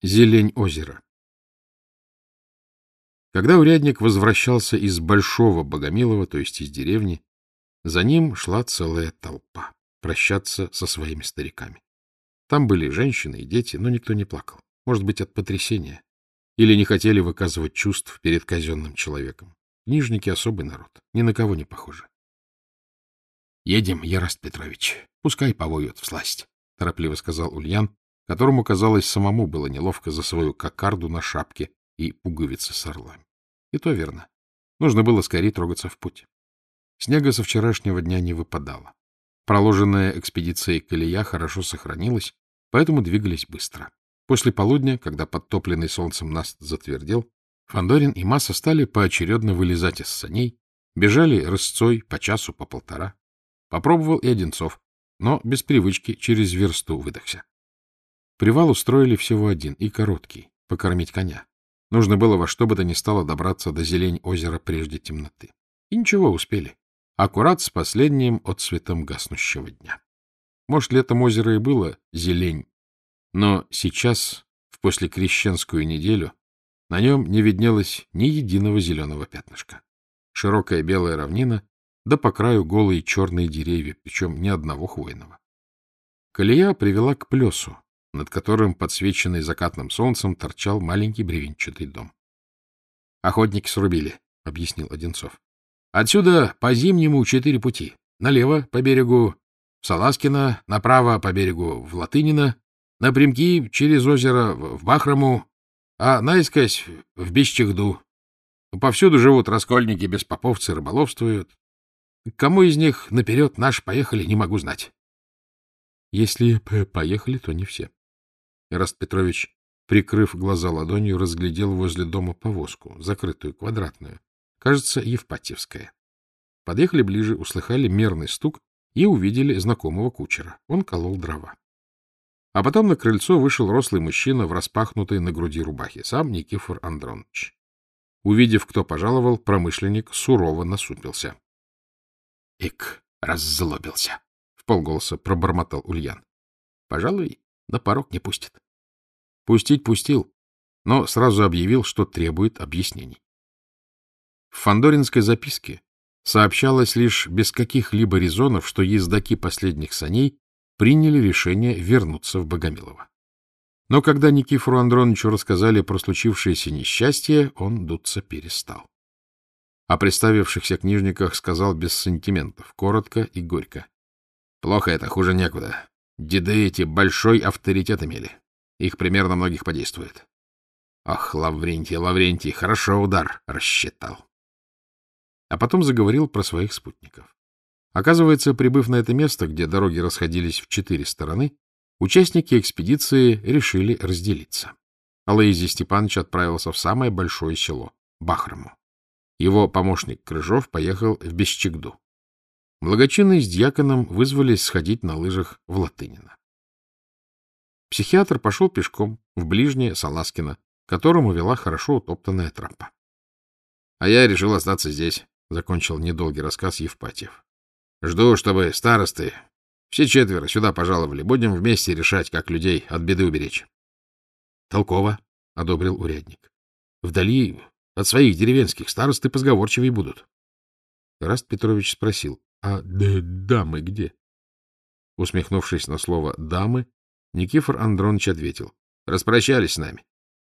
Зелень озера Когда урядник возвращался из Большого Богомилова, то есть из деревни, за ним шла целая толпа прощаться со своими стариками. Там были женщины и дети, но никто не плакал. Может быть, от потрясения. Или не хотели выказывать чувств перед казенным человеком. Книжники — особый народ, ни на кого не похожи. — Едем, Ярост Петрович, пускай повоют в сласть, — торопливо сказал Ульян, которому, казалось, самому было неловко за свою кокарду на шапке и пуговицы с орлами. И то верно. Нужно было скорее трогаться в путь. Снега со вчерашнего дня не выпадало. Проложенная экспедицией колея хорошо сохранилась, поэтому двигались быстро. После полудня, когда подтопленный солнцем наст затвердел, Фандорин и Масса стали поочередно вылезать из саней, бежали рысцой по часу, по полтора. Попробовал и Одинцов, но без привычки через версту выдохся. Привал устроили всего один и короткий — покормить коня. Нужно было во что бы то ни стало добраться до зелень озера прежде темноты. И ничего, успели. Аккурат с последним отцветом гаснущего дня. Может, летом озеро и было зелень, но сейчас, в послекрещенскую неделю, на нем не виднелось ни единого зеленого пятнышка. Широкая белая равнина, да по краю голые черные деревья, причем ни одного хвойного. Колея привела к плесу, над которым, подсвеченный закатным солнцем, торчал маленький бревенчатый дом. — Охотники срубили, — объяснил Одинцов. — Отсюда по зимнему четыре пути. Налево по берегу в Саласкино, направо по берегу в Латынино, напрямки через озеро в Бахрому, а наискось в Бесчегду. Повсюду живут раскольники, беспоповцы, рыболовствуют. Кому из них наперед наш поехали, не могу знать. Если поехали, то не все. Ираст Петрович, прикрыв глаза ладонью, разглядел возле дома повозку, закрытую, квадратную. Кажется, Евпатьевская. Подъехали ближе, услыхали мерный стук и увидели знакомого кучера. Он колол дрова. А потом на крыльцо вышел рослый мужчина в распахнутой на груди рубахе, сам Никифор Андронович. Увидев, кто пожаловал, промышленник сурово насупился. — Ик, раззлобился! — в полголоса пробормотал Ульян. — Пожалуй, на порог не пустит. Пустить пустил, но сразу объявил, что требует объяснений. В фандоринской записке сообщалось лишь без каких-либо резонов, что ездаки последних саней приняли решение вернуться в Богомилово. Но когда Никифору Андроновичу рассказали про случившееся несчастье, он дуться перестал. О представившихся книжниках сказал без сантиментов, коротко и горько. Плохо это, хуже некуда. Деды эти большой авторитет имели. Их примерно многих подействует. Ах, Лаврентий, Лаврентий, хорошо удар рассчитал. А потом заговорил про своих спутников. Оказывается, прибыв на это место, где дороги расходились в четыре стороны, участники экспедиции решили разделиться. Алоизий Степанович отправился в самое большое село — Бахрому. Его помощник Крыжов поехал в Бесчегду. Благочинные с дьяконом вызвались сходить на лыжах в Латынино. Психиатр пошел пешком в ближнее Саласкино, которому вела хорошо утоптанная тропа. — А я решил остаться здесь, — закончил недолгий рассказ Евпатьев. Жду, чтобы старосты, все четверо, сюда пожаловали. Будем вместе решать, как людей от беды уберечь. — Толково, — одобрил урядник. — Вдали от своих деревенских старосты позговорчивее будут. Раст Петрович спросил, — А дамы где? Усмехнувшись на слово «дамы», Никифор Андронович ответил. — Распрощались с нами.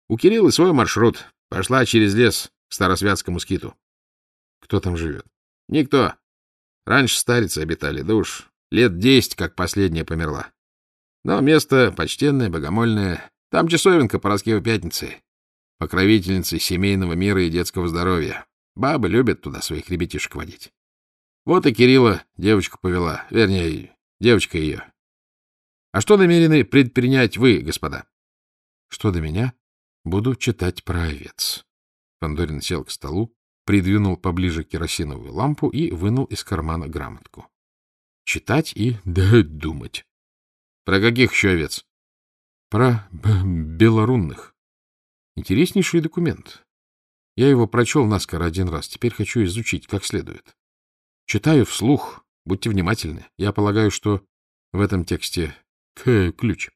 У Кирилла свой маршрут. Пошла через лес к Старосвятскому скиту. — Кто там живет? — Никто. Раньше старицы обитали, да уж лет десять, как последняя померла. Но место почтенное, богомольное. Там часовенка по Роскевой пятнице. Покровительницы семейного мира и детского здоровья. Бабы любят туда своих ребятишек водить. Вот и Кирилла девочку повела, вернее, девочка ее. А что намерены предпринять вы, господа? Что до меня? Буду читать про овец. Фандорин сел к столу, придвинул поближе керосиновую лампу и вынул из кармана грамотку. Читать и думать. Про каких еще овец? Про белорунных. Интереснейший документ. Я его прочел наскоро один раз, теперь хочу изучить как следует. Читаю вслух, будьте внимательны. Я полагаю, что в этом тексте ключ.